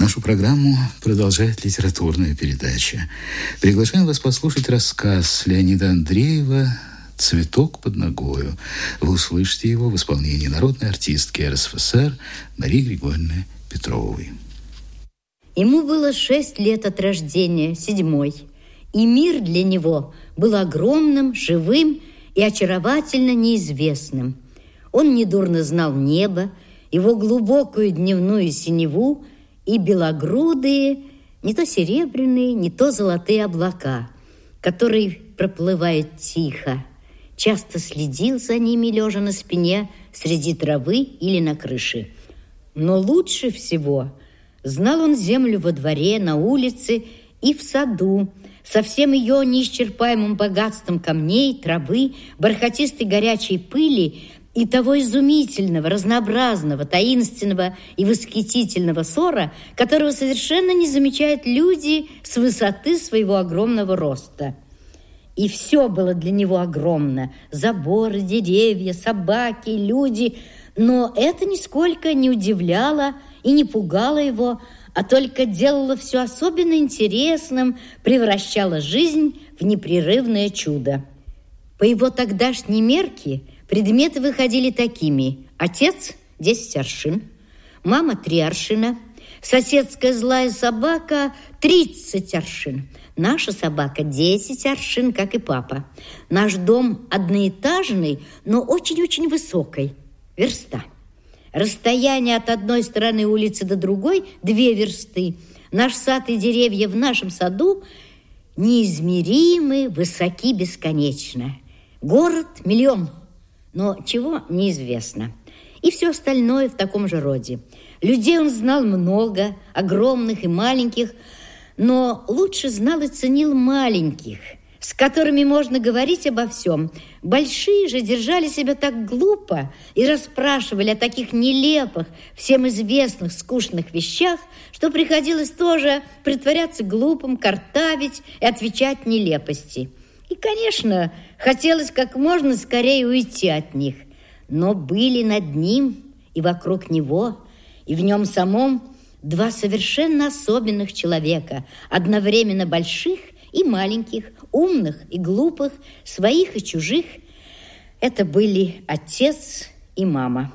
Нашу программу продолжает литературная передача. Приглашаем вас послушать рассказ Леонида Андреева «Цветок под ногою». Вы услышите его в исполнении народной артистки РСФСР Марии Григорьевны Петровой. Ему было шесть лет от рождения, седьмой, и мир для него был огромным, живым и очаровательно неизвестным. Он недурно знал небо, его глубокую дневную синеву и белогрудые, не то серебряные, не то золотые облака, которые проплывают тихо. Часто следил за ними, лежа на спине, среди травы или на крыше. Но лучше всего знал он землю во дворе, на улице и в саду, со всем ее неисчерпаемым богатством камней, травы, бархатистой горячей пыли, и того изумительного, разнообразного, таинственного и восхитительного ссора, которого совершенно не замечают люди с высоты своего огромного роста. И все было для него огромно. Заборы, деревья, собаки, люди. Но это нисколько не удивляло и не пугало его, а только делало все особенно интересным, превращало жизнь в непрерывное чудо. По его тогдашней мерке – Предметы выходили такими. Отец – 10 аршин, мама – 3 аршина, соседская злая собака – 30 аршин, наша собака – 10 аршин, как и папа. Наш дом одноэтажный, но очень-очень высокий, верста. Расстояние от одной стороны улицы до другой – две версты. Наш сад и деревья в нашем саду неизмеримы, высоки бесконечно. Город – миллион – но чего неизвестно. И все остальное в таком же роде. Людей он знал много, огромных и маленьких, но лучше знал и ценил маленьких, с которыми можно говорить обо всем. Большие же держали себя так глупо и расспрашивали о таких нелепых, всем известных, скучных вещах, что приходилось тоже притворяться глупым, картавить и отвечать нелепости. И, конечно, хотелось как можно скорее уйти от них. Но были над ним и вокруг него, и в нем самом два совершенно особенных человека, одновременно больших и маленьких, умных и глупых, своих и чужих. Это были отец и мама.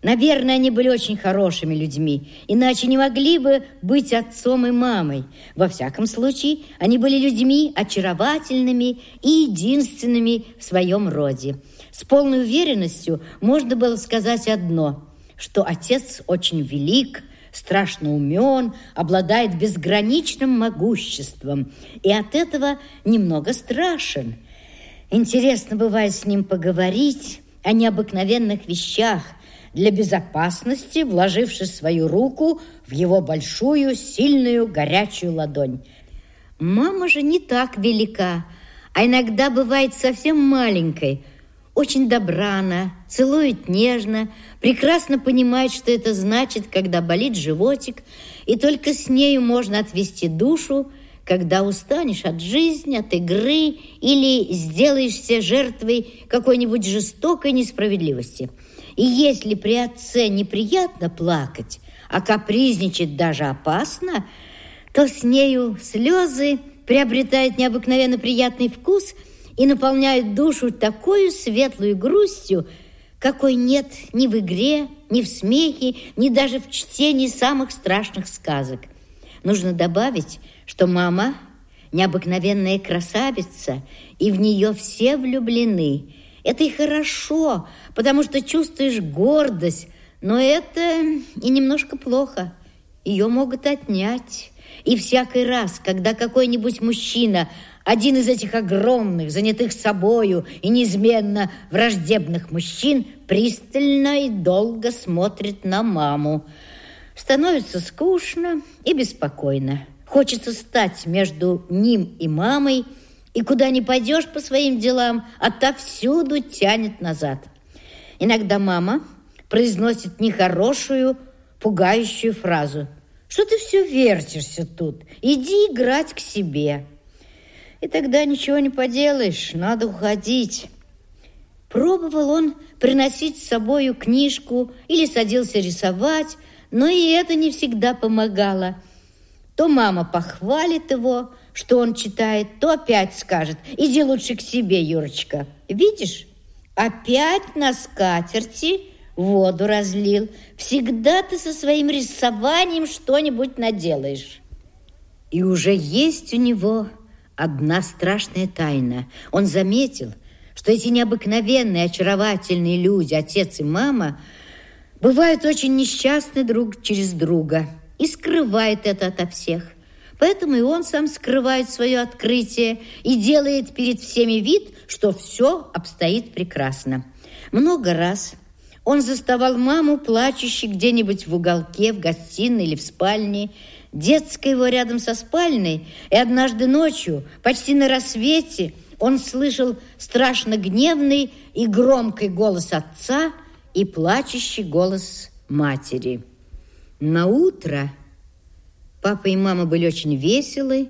Наверное, они были очень хорошими людьми, иначе не могли бы быть отцом и мамой. Во всяком случае, они были людьми очаровательными и единственными в своем роде. С полной уверенностью можно было сказать одно, что отец очень велик, страшно умен, обладает безграничным могуществом и от этого немного страшен. Интересно бывает с ним поговорить о необыкновенных вещах, для безопасности, вложивши свою руку в его большую, сильную, горячую ладонь. Мама же не так велика, а иногда бывает совсем маленькой. Очень добра она, целует нежно, прекрасно понимает, что это значит, когда болит животик, и только с нею можно отвести душу, когда устанешь от жизни, от игры или сделаешься жертвой какой-нибудь жестокой несправедливости – и если при отце неприятно плакать, а капризничать даже опасно, то с нею слезы приобретают необыкновенно приятный вкус и наполняют душу такой светлой грустью, какой нет ни в игре, ни в смехе, ни даже в чтении самых страшных сказок. Нужно добавить, что мама необыкновенная красавица, и в нее все влюблены – это и хорошо, потому что чувствуешь гордость, но это и немножко плохо. Ее могут отнять. И всякий раз, когда какой-нибудь мужчина, один из этих огромных, занятых собою и неизменно враждебных мужчин, пристально и долго смотрит на маму, становится скучно и беспокойно. Хочется стать между ним и мамой – и куда ни пойдешь по своим делам, отовсюду тянет назад. Иногда мама произносит нехорошую, пугающую фразу. Что ты все вертишься тут? Иди играть к себе. И тогда ничего не поделаешь, надо уходить. Пробовал он приносить с собою книжку или садился рисовать, но и это не всегда помогало. То мама похвалит его, что он читает, то опять скажет, иди лучше к себе, Юрочка. Видишь, опять на скатерти воду разлил. Всегда ты со своим рисованием что-нибудь наделаешь. И уже есть у него одна страшная тайна. Он заметил, что эти необыкновенные, очаровательные люди, отец и мама, бывают очень несчастны друг через друга и скрывает это ото всех. Поэтому и он сам скрывает свое открытие и делает перед всеми вид, что все обстоит прекрасно. Много раз он заставал маму, плачущей где-нибудь в уголке, в гостиной или в спальне, детская его рядом со спальной, и однажды ночью, почти на рассвете, он слышал страшно гневный и громкий голос отца и плачущий голос матери. На утро Папа и мама были очень веселы,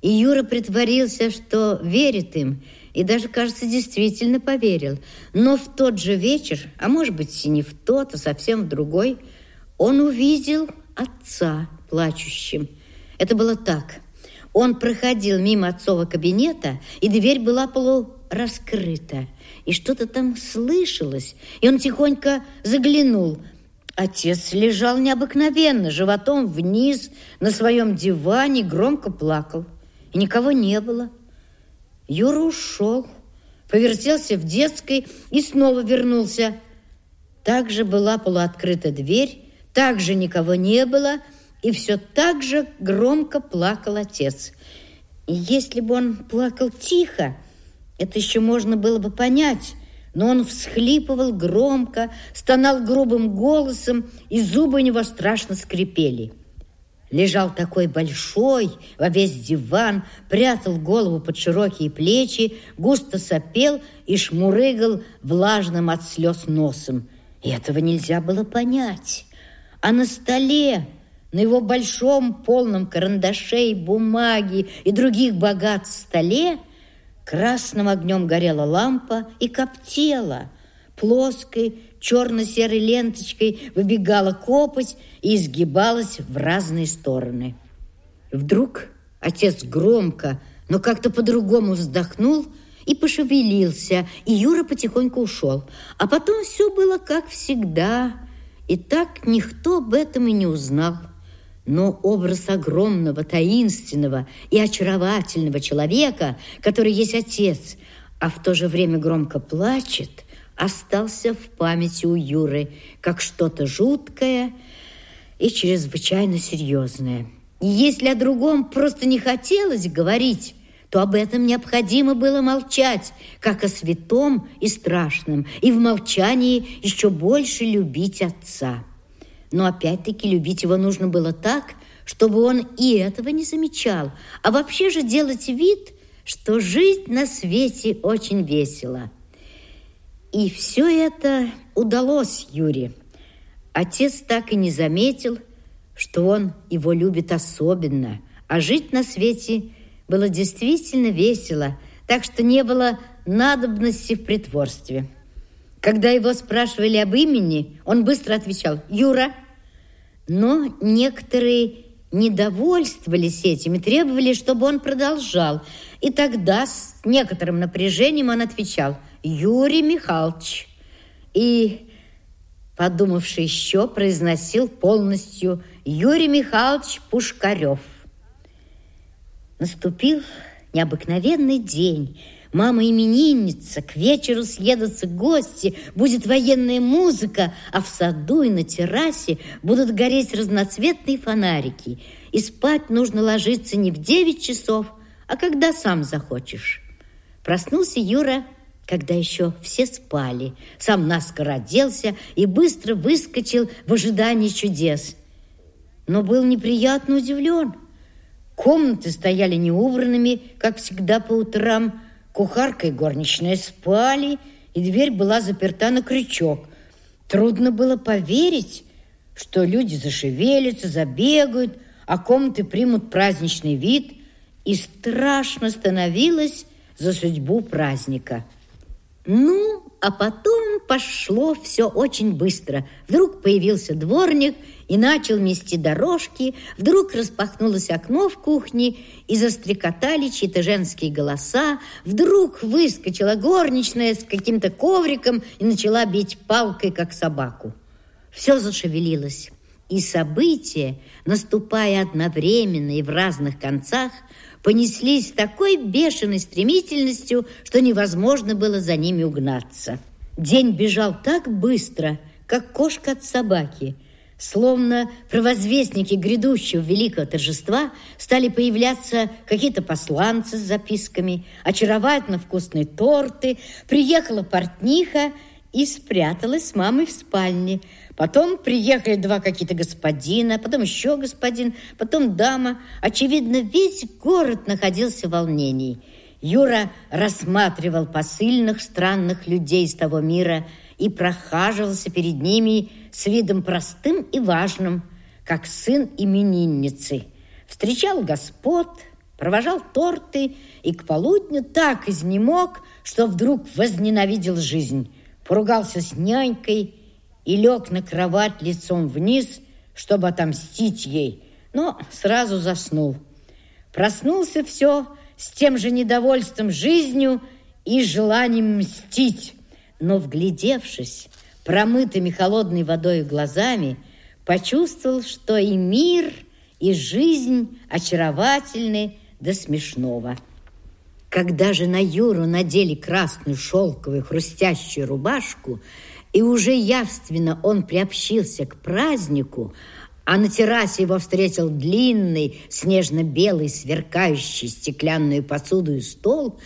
и Юра притворился, что верит им, и даже, кажется, действительно поверил. Но в тот же вечер, а может быть, и не в тот, а совсем в другой, он увидел отца плачущим. Это было так. Он проходил мимо отцова кабинета, и дверь была полураскрыта, и что-то там слышалось, и он тихонько заглянул – Отец лежал необыкновенно, животом вниз, на своем диване, громко плакал. И никого не было. Юра ушел, повертелся в детской и снова вернулся. Также была полуоткрыта дверь, также никого не было, и все так же громко плакал отец. И если бы он плакал тихо, это еще можно было бы понять, но он всхлипывал громко, стонал грубым голосом, и зубы у него страшно скрипели. Лежал такой большой, во весь диван, прятал голову под широкие плечи, густо сопел и шмурыгал влажным от слез носом. И этого нельзя было понять. А на столе, на его большом полном карандашей, бумаги и других богатств столе – Красным огнем горела лампа и коптела. Плоской черно-серой ленточкой выбегала копоть и изгибалась в разные стороны. Вдруг отец громко, но как-то по-другому вздохнул и пошевелился, и Юра потихоньку ушел. А потом все было как всегда, и так никто об этом и не узнал. Но образ огромного, таинственного и очаровательного человека, который есть отец, а в то же время громко плачет, остался в памяти у Юры как что-то жуткое и чрезвычайно серьезное. И если о другом просто не хотелось говорить, то об этом необходимо было молчать, как о святом и страшном, и в молчании еще больше любить отца. Но опять-таки любить его нужно было так, чтобы он и этого не замечал, а вообще же делать вид, что жить на свете очень весело. И все это удалось Юре. Отец так и не заметил, что он его любит особенно, а жить на свете было действительно весело, так что не было надобности в притворстве. Когда его спрашивали об имени, он быстро отвечал «Юра». Но некоторые недовольствовались этим и требовали, чтобы он продолжал. И тогда с некоторым напряжением он отвечал «Юрий Михайлович». И, подумавший еще, произносил полностью «Юрий Михайлович Пушкарев». Наступил необыкновенный день – Мама именинница, к вечеру съедутся гости, будет военная музыка, а в саду и на террасе будут гореть разноцветные фонарики. И спать нужно ложиться не в девять часов, а когда сам захочешь. Проснулся Юра, когда еще все спали. Сам наскоро оделся и быстро выскочил в ожидании чудес. Но был неприятно удивлен. Комнаты стояли неубранными, как всегда по утрам, Кухарка и горничная спали, и дверь была заперта на крючок. Трудно было поверить, что люди зашевелятся, забегают, а комнаты примут праздничный вид, и страшно становилось за судьбу праздника. Ну, а потом пошло все очень быстро. Вдруг появился дворник и начал мести дорожки. Вдруг распахнулось окно в кухне и застрекотали чьи-то женские голоса. Вдруг выскочила горничная с каким-то ковриком и начала бить палкой, как собаку. Все зашевелилось. И события, наступая одновременно и в разных концах, понеслись с такой бешеной стремительностью, что невозможно было за ними угнаться. День бежал так быстро, как кошка от собаки. Словно провозвестники грядущего великого торжества стали появляться какие-то посланцы с записками, очаровательно вкусные торты, приехала портниха и спряталась с мамой в спальне – Потом приехали два какие-то господина, потом еще господин, потом дама. Очевидно, весь город находился в волнении. Юра рассматривал посыльных странных людей из того мира и прохаживался перед ними с видом простым и важным, как сын именинницы. Встречал господ, провожал торты и к полудню так изнемог, что вдруг возненавидел жизнь. Поругался с нянькой, и лег на кровать лицом вниз, чтобы отомстить ей, но сразу заснул. Проснулся все с тем же недовольством жизнью и желанием мстить, но, вглядевшись промытыми холодной водой глазами, почувствовал, что и мир, и жизнь очаровательны до смешного. Когда же на Юру надели красную шелковую хрустящую рубашку – и уже явственно он приобщился к празднику, а на террасе его встретил длинный, снежно-белый, сверкающий стеклянную посуду и стол,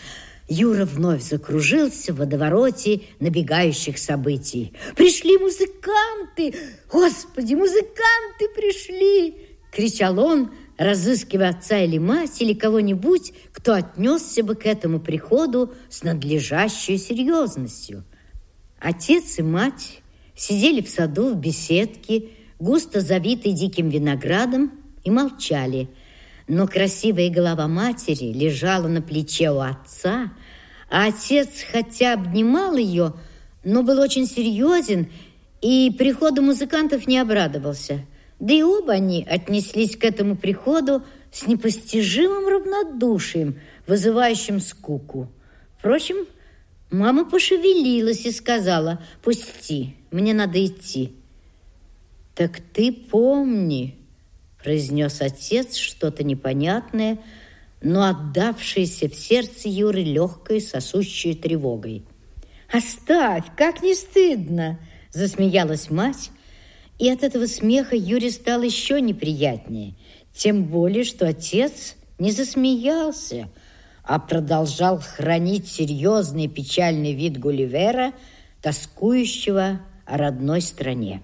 Юра вновь закружился в водовороте набегающих событий. «Пришли музыканты! Господи, музыканты пришли!» кричал он, разыскивая отца или мать, или кого-нибудь, кто отнесся бы к этому приходу с надлежащей серьезностью – Отец и мать сидели в саду в беседке, густо завитой диким виноградом, и молчали. Но красивая голова матери лежала на плече у отца, а отец хотя обнимал ее, но был очень серьезен и приходу музыкантов не обрадовался. Да и оба они отнеслись к этому приходу с непостижимым равнодушием, вызывающим скуку. Впрочем, Мама пошевелилась и сказала, «Пусти, мне надо идти». «Так ты помни», – произнес отец что-то непонятное, но отдавшееся в сердце Юры легкой сосущей тревогой. «Оставь, как не стыдно!» – засмеялась мать, и от этого смеха Юре стало еще неприятнее, тем более, что отец не засмеялся – а продолжал хранить серьезный печальный вид Гулливера, тоскующего о родной стране.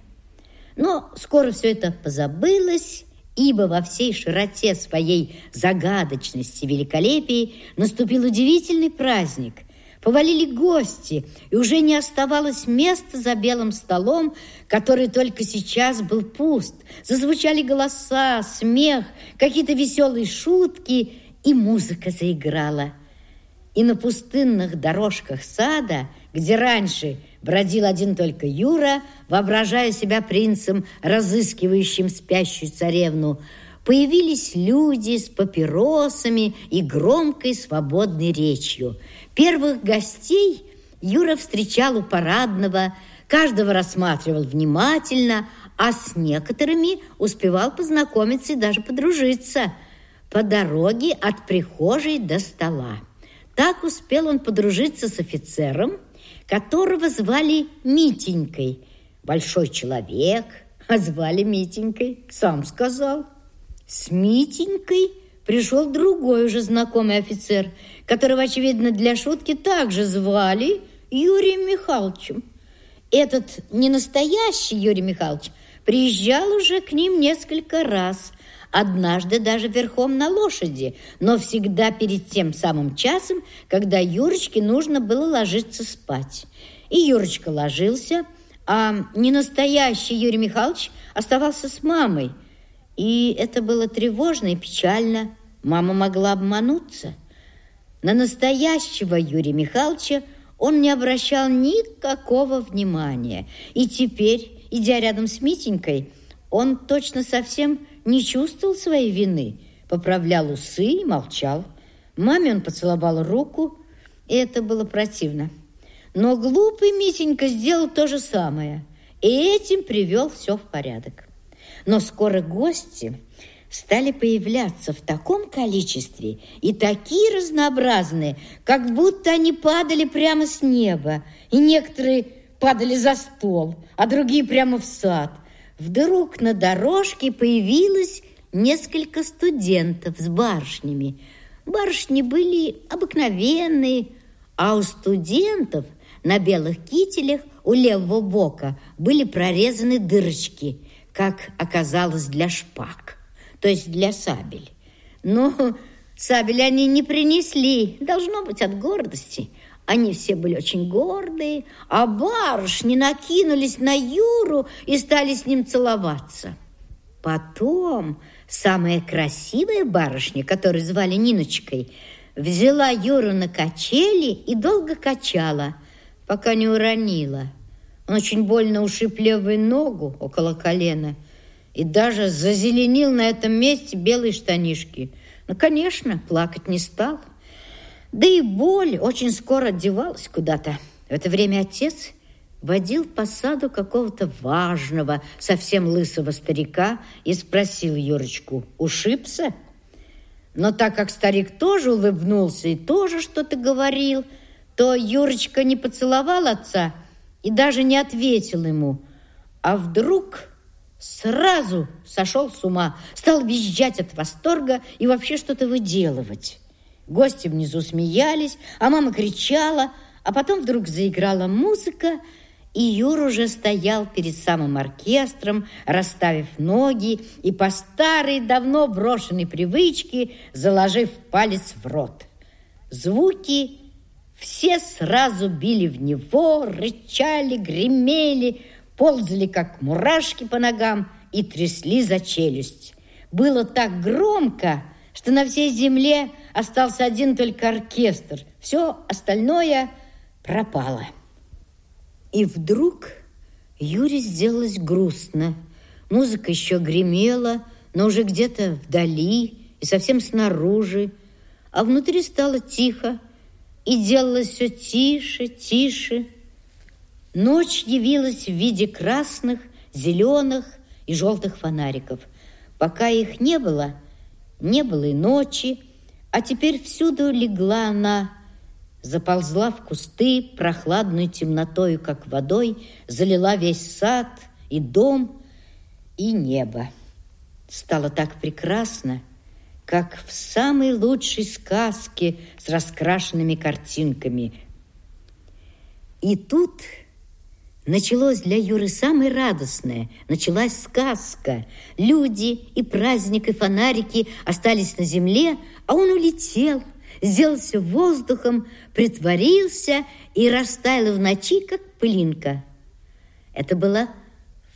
Но скоро все это позабылось, ибо во всей широте своей загадочности великолепии наступил удивительный праздник. Повалили гости, и уже не оставалось места за белым столом, который только сейчас был пуст. Зазвучали голоса, смех, какие-то веселые шутки – и музыка заиграла. И на пустынных дорожках сада, где раньше бродил один только Юра, воображая себя принцем, разыскивающим спящую царевну, появились люди с папиросами и громкой свободной речью. Первых гостей Юра встречал у парадного, каждого рассматривал внимательно, а с некоторыми успевал познакомиться и даже подружиться – по дороге от прихожей до стола. Так успел он подружиться с офицером, которого звали Митенькой. Большой человек, а звали Митенькой, сам сказал. С Митенькой пришел другой уже знакомый офицер, которого, очевидно, для шутки также звали Юрием Михайловичем. Этот не настоящий Юрий Михайлович приезжал уже к ним несколько раз – однажды даже верхом на лошади, но всегда перед тем самым часом, когда Юрочке нужно было ложиться спать. И Юрочка ложился, а ненастоящий Юрий Михайлович оставался с мамой. И это было тревожно и печально. Мама могла обмануться. На настоящего Юрия Михайловича он не обращал никакого внимания. И теперь, идя рядом с Митенькой, он точно совсем не чувствовал своей вины, поправлял усы и молчал. Маме он поцеловал руку, и это было противно. Но глупый Митенька сделал то же самое, и этим привел все в порядок. Но скоро гости стали появляться в таком количестве и такие разнообразные, как будто они падали прямо с неба, и некоторые падали за стол, а другие прямо в сад. Вдруг на дорожке появилось несколько студентов с барышнями. Барышни были обыкновенные, а у студентов на белых кителях у левого бока были прорезаны дырочки, как оказалось для шпаг то есть для сабель. Но сабель они не принесли, должно быть, от гордости. Они все были очень гордые, а барышни накинулись на Юру и стали с ним целоваться. Потом самая красивая барышня, которую звали Ниночкой, взяла Юру на качели и долго качала, пока не уронила. Он очень больно ушиб левую ногу около колена – и даже зазеленил на этом месте белые штанишки. Ну, конечно, плакать не стал. Да и боль очень скоро девалась куда-то. В это время отец водил по саду какого-то важного, совсем лысого старика и спросил Юрочку, ушибся? Но так как старик тоже улыбнулся и тоже что-то говорил, то Юрочка не поцеловал отца и даже не ответил ему. А вдруг сразу сошел с ума, стал визжать от восторга и вообще что-то выделывать. Гости внизу смеялись, а мама кричала, а потом вдруг заиграла музыка, и Юр уже стоял перед самым оркестром, расставив ноги и по старой, давно брошенной привычке, заложив палец в рот. Звуки все сразу били в него, рычали, гремели, ползали, как мурашки по ногам, и трясли за челюсть. Было так громко, что на всей земле остался один только оркестр. Все остальное пропало. И вдруг Юре сделалось грустно. Музыка еще гремела, но уже где-то вдали и совсем снаружи. А внутри стало тихо, и делалось все тише, тише. Ночь явилась в виде красных, зеленых и желтых фонариков. Пока их не было, не было и ночи, а теперь всюду легла она, заползла в кусты прохладной темнотою, как водой, залила весь сад и дом, и небо. Стало так прекрасно, как в самой лучшей сказке с раскрашенными картинками. И тут Началось для Юры самое радостное. Началась сказка. Люди и праздник, и фонарики остались на земле, а он улетел, сделался воздухом, притворился и растаял в ночи, как пылинка. Это было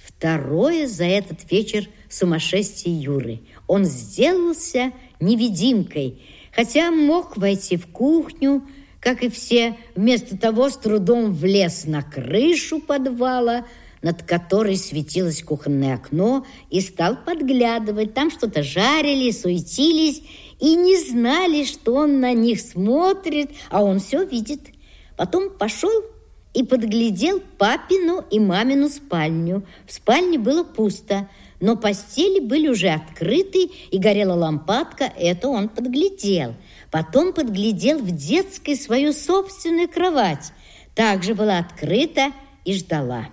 второе за этот вечер сумасшествие Юры. Он сделался невидимкой, хотя мог войти в кухню, как и все, вместо того с трудом влез на крышу подвала, над которой светилось кухонное окно, и стал подглядывать. Там что-то жарили, суетились и не знали, что он на них смотрит, а он все видит. Потом пошел и подглядел папину и мамину спальню. В спальне было пусто, но постели были уже открыты, и горела лампадка, это он подглядел – Потом подглядел в детской свою собственную кровать. Также была открыта и ждала.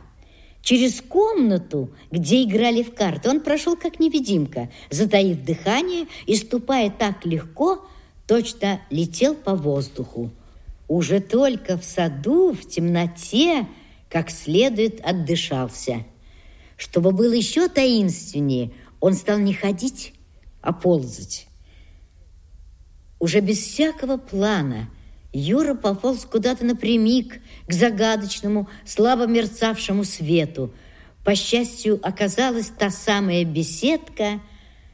Через комнату, где играли в карты, он прошел как невидимка, затаив дыхание и ступая так легко, точно летел по воздуху. Уже только в саду, в темноте, как следует отдышался. Чтобы было еще таинственнее, он стал не ходить, а ползать. Уже без всякого плана Юра пополз куда-то напрямик к загадочному, слабо мерцавшему свету. По счастью, оказалась та самая беседка,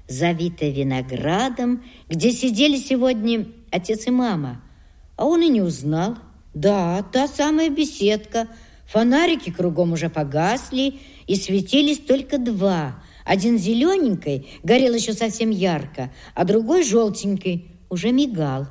завитая виноградом, где сидели сегодня отец и мама. А он и не узнал, Да, та самая беседка. Фонарики кругом уже погасли, и светились только два. Один зелененький, горел еще совсем ярко, а другой желтенький, уже мигал.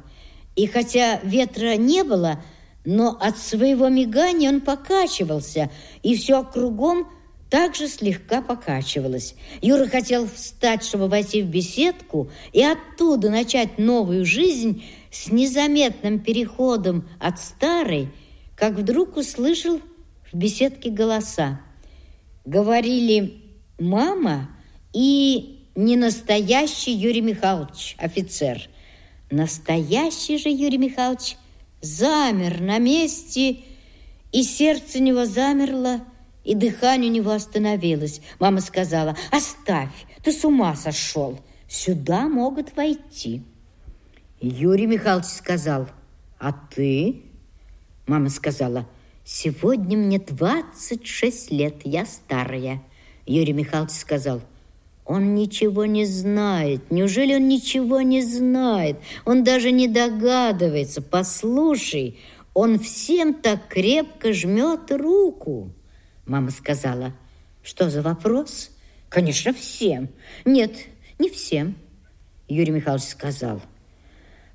И хотя ветра не было, но от своего мигания он покачивался, и все кругом также слегка покачивалось. Юра хотел встать, чтобы войти в беседку и оттуда начать новую жизнь с незаметным переходом от старой, как вдруг услышал в беседке голоса. Говорили «мама» и не настоящий Юрий Михайлович, офицер. Настоящий же Юрий Михайлович замер на месте, и сердце у него замерло, и дыхание у него остановилось. Мама сказала, оставь, ты с ума сошел, сюда могут войти. Юрий Михайлович сказал, а ты? Мама сказала, сегодня мне 26 лет, я старая. Юрий Михайлович сказал, он ничего не знает. Неужели он ничего не знает? Он даже не догадывается. Послушай, он всем так крепко жмет руку. Мама сказала, что за вопрос? Конечно, всем. Нет, не всем. Юрий Михайлович сказал,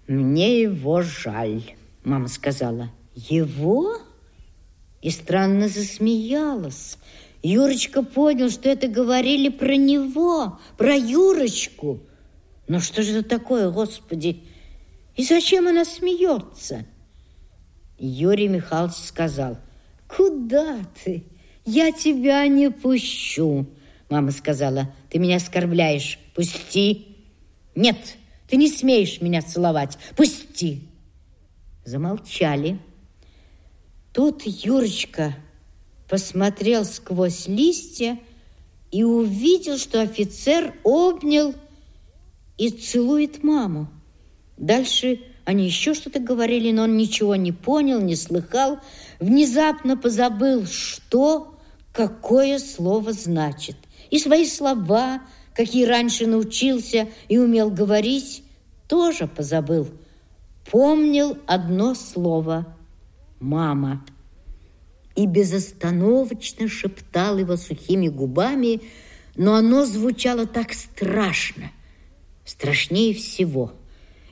мне его жаль. Мама сказала, его? И странно засмеялась. Юрочка понял, что это говорили про него, про Юрочку. Но что же это такое, Господи? И зачем она смеется? Юрий Михайлович сказал, куда ты? Я тебя не пущу. Мама сказала, ты меня оскорбляешь. Пусти. Нет, ты не смеешь меня целовать. Пусти. Замолчали. Тут Юрочка посмотрел сквозь листья и увидел, что офицер обнял и целует маму. Дальше они еще что-то говорили, но он ничего не понял, не слыхал, внезапно позабыл, что, какое слово значит. И свои слова, какие раньше научился и умел говорить, тоже позабыл. Помнил одно слово – «мама» и безостановочно шептал его сухими губами, но оно звучало так страшно, страшнее всего.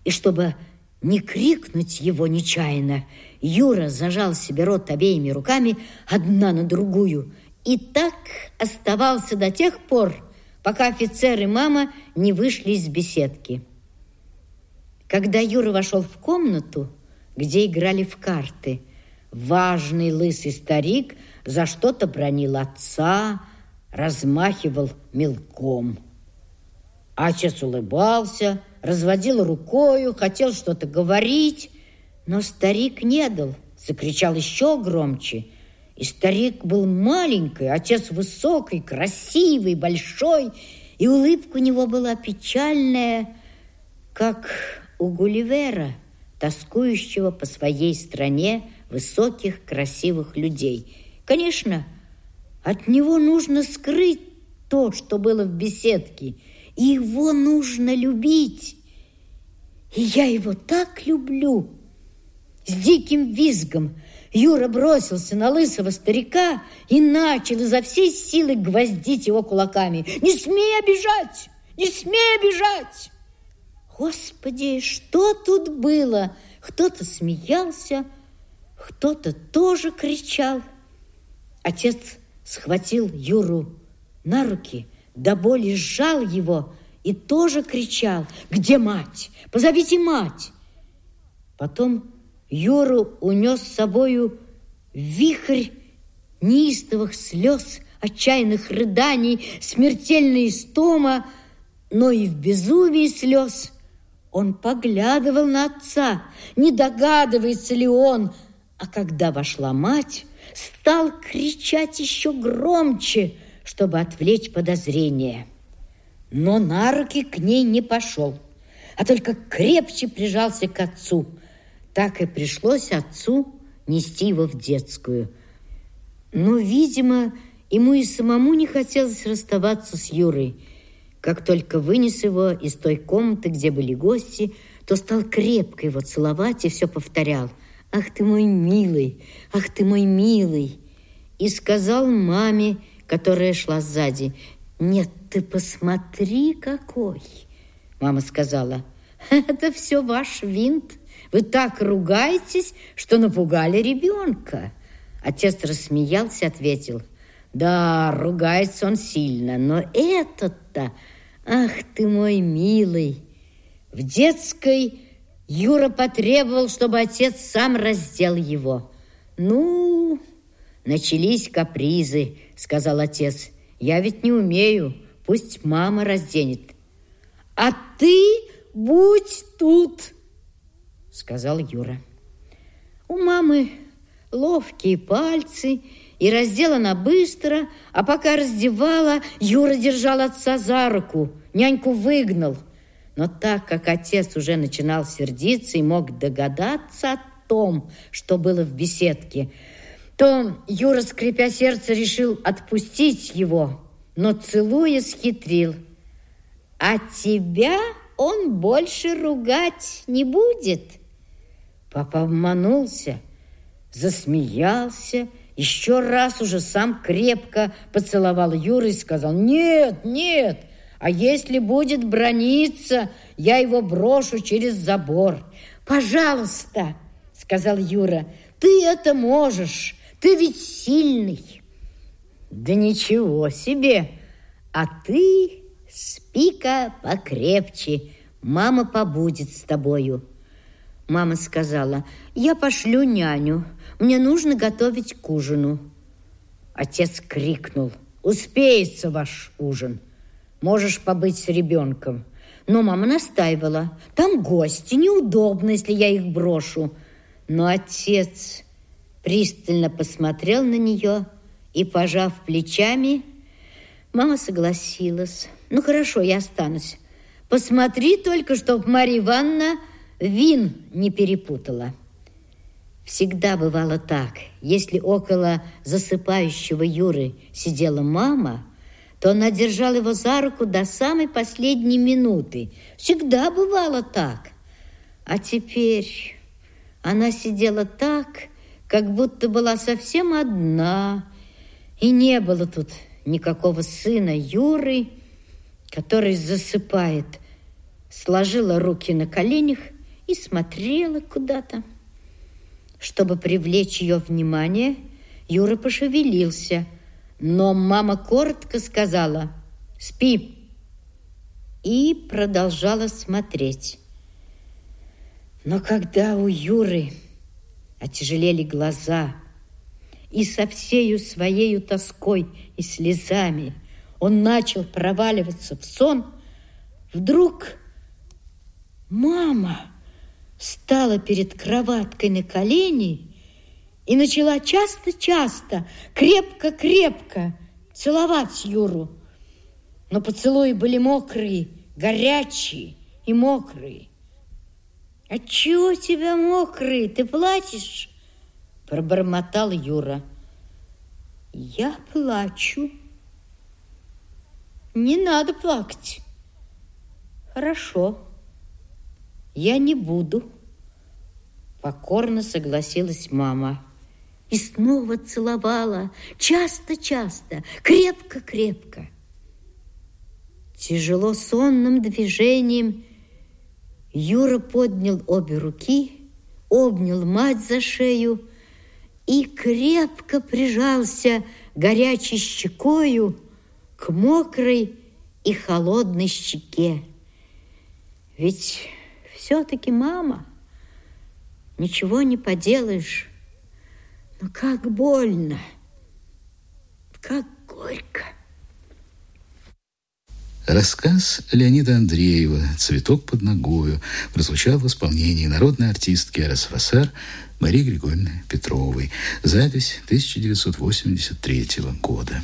И чтобы не крикнуть его нечаянно, Юра зажал себе рот обеими руками, одна на другую, и так оставался до тех пор, пока офицер и мама не вышли из беседки. Когда Юра вошел в комнату, где играли в карты – Важный лысый старик за что-то бронил отца, размахивал мелком. Отец улыбался, разводил рукою, хотел что-то говорить, но старик не дал, закричал еще громче. И старик был маленький, отец высокий, красивый, большой, и улыбка у него была печальная, как у Гулливера, тоскующего по своей стране, высоких, красивых людей. Конечно, от него нужно скрыть то, что было в беседке, его нужно любить. И я его так люблю. С диким визгом Юра бросился на лысого старика и начал изо всей силы гвоздить его кулаками. «Не смей обижать! Не смей обижать!» Господи, что тут было? Кто-то смеялся, кто-то тоже кричал. Отец схватил Юру на руки, до боли сжал его и тоже кричал, «Где мать? Позовите мать!» Потом Юру унес с собою вихрь неистовых слез, отчаянных рыданий, смертельная истома, но и в безумии слез он поглядывал на отца, не догадывается ли он, а когда вошла мать, стал кричать еще громче, чтобы отвлечь подозрение. Но на руки к ней не пошел, а только крепче прижался к отцу. Так и пришлось отцу нести его в детскую. Но, видимо, ему и самому не хотелось расставаться с Юрой. Как только вынес его из той комнаты, где были гости, то стал крепко его целовать и все повторял – Ах ты мой милый, ах ты мой милый. И сказал маме, которая шла сзади, нет, ты посмотри какой. Мама сказала, это все ваш винт. Вы так ругаетесь, что напугали ребенка. Отец рассмеялся, ответил, да, ругается он сильно, но этот-то, ах ты мой милый. В детской Юра потребовал, чтобы отец сам раздел его. Ну, начались капризы, сказал отец. Я ведь не умею, пусть мама разденет. А ты будь тут, сказал Юра. У мамы ловкие пальцы, и раздела она быстро, а пока раздевала, Юра держал отца за руку, няньку выгнал – но так как отец уже начинал сердиться и мог догадаться о том, что было в беседке, то Юра, скрипя сердце, решил отпустить его, но целуя схитрил. А тебя он больше ругать не будет. Папа обманулся, засмеялся, еще раз уже сам крепко поцеловал Юру и сказал, «Нет, нет, а если будет брониться, я его брошу через забор. Пожалуйста, сказал Юра, ты это можешь, ты ведь сильный. Да ничего себе, а ты спи-ка покрепче, мама побудет с тобою. Мама сказала, я пошлю няню, мне нужно готовить к ужину. Отец крикнул, успеется ваш ужин можешь побыть с ребенком. Но мама настаивала. Там гости, неудобно, если я их брошу. Но отец пристально посмотрел на нее и, пожав плечами, мама согласилась. Ну, хорошо, я останусь. Посмотри только, чтоб Марья Ивановна вин не перепутала. Всегда бывало так. Если около засыпающего Юры сидела мама – то она держала его за руку до самой последней минуты. Всегда бывало так. А теперь она сидела так, как будто была совсем одна, и не было тут никакого сына Юры, который засыпает. Сложила руки на коленях и смотрела куда-то. Чтобы привлечь ее внимание, Юра пошевелился – но мама коротко сказала «Спи» и продолжала смотреть. Но когда у Юры отяжелели глаза, и со всею своею тоской и слезами он начал проваливаться в сон, вдруг мама стала перед кроваткой на колени и начала часто-часто, крепко-крепко целовать Юру. Но поцелуи были мокрые, горячие и мокрые. «Отчего тебя мокрые? Ты плачешь?» Пробормотал Юра. «Я плачу». «Не надо плакать». «Хорошо, я не буду». Покорно согласилась мама и снова целовала, часто-часто, крепко-крепко. Тяжело сонным движением Юра поднял обе руки, обнял мать за шею и крепко прижался горячей щекою к мокрой и холодной щеке. Ведь все-таки мама, ничего не поделаешь, но как больно, как горько. Рассказ Леонида Андреева «Цветок под ногою» прозвучал в исполнении народной артистки РСФСР Марии Григорьевны Петровой. Запись 1983 года.